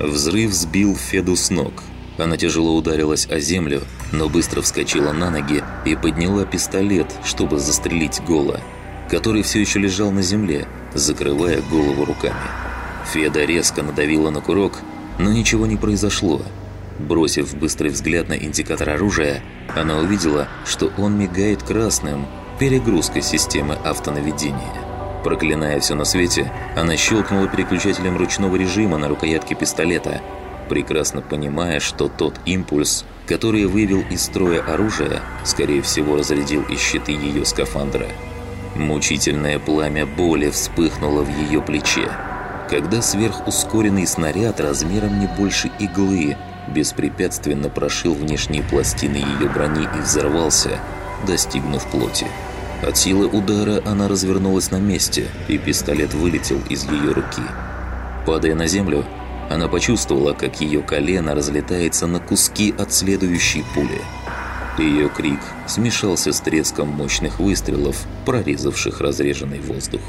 Взрыв сбил Феду с ног. Она тяжело ударилась о землю, но быстро вскочила на ноги и подняла пистолет, чтобы застрелить Гола, который все еще лежал на земле, закрывая голову руками. Феда резко надавила на курок, но ничего не произошло. Бросив быстрый взгляд на индикатор оружия, она увидела, что он мигает красным, перегрузка системы автонаведения. Проклиная все на свете, она щелкнула переключателем ручного режима на рукоятке пистолета, прекрасно понимая, что тот импульс, который вывел из строя оружие, скорее всего разрядил и щиты ее скафандра. Мучительное пламя боли вспыхнуло в ее плече, когда сверхускоренный снаряд размером не больше иглы беспрепятственно прошил внешние пластины ее брони и взорвался, достигнув плоти. От силы удара она развернулась на месте, и пистолет вылетел из ее руки. Падая на землю, она почувствовала, как ее колено разлетается на куски от следующей пули. Ее крик смешался с треском мощных выстрелов, прорезавших разреженный воздух.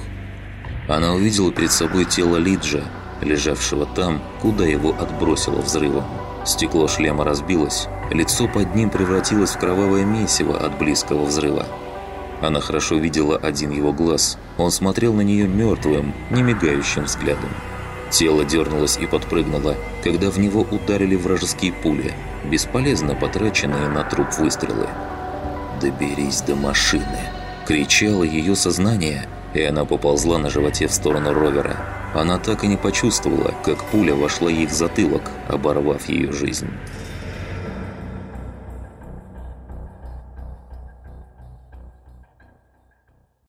Она увидела перед собой тело Лиджа, лежавшего там, куда его отбросило взрывом. Стекло шлема разбилось, лицо под ним превратилось в кровавое месиво от близкого взрыва. Она хорошо видела один его глаз. Он смотрел на нее мертвым, немигающим взглядом. Тело дернулось и подпрыгнуло, когда в него ударили вражеские пули, бесполезно потраченные на труп выстрелы. «Доберись до машины!» – кричало ее сознание, и она поползла на животе в сторону ровера. Она так и не почувствовала, как пуля вошла ей в затылок, оборвав ее жизнь.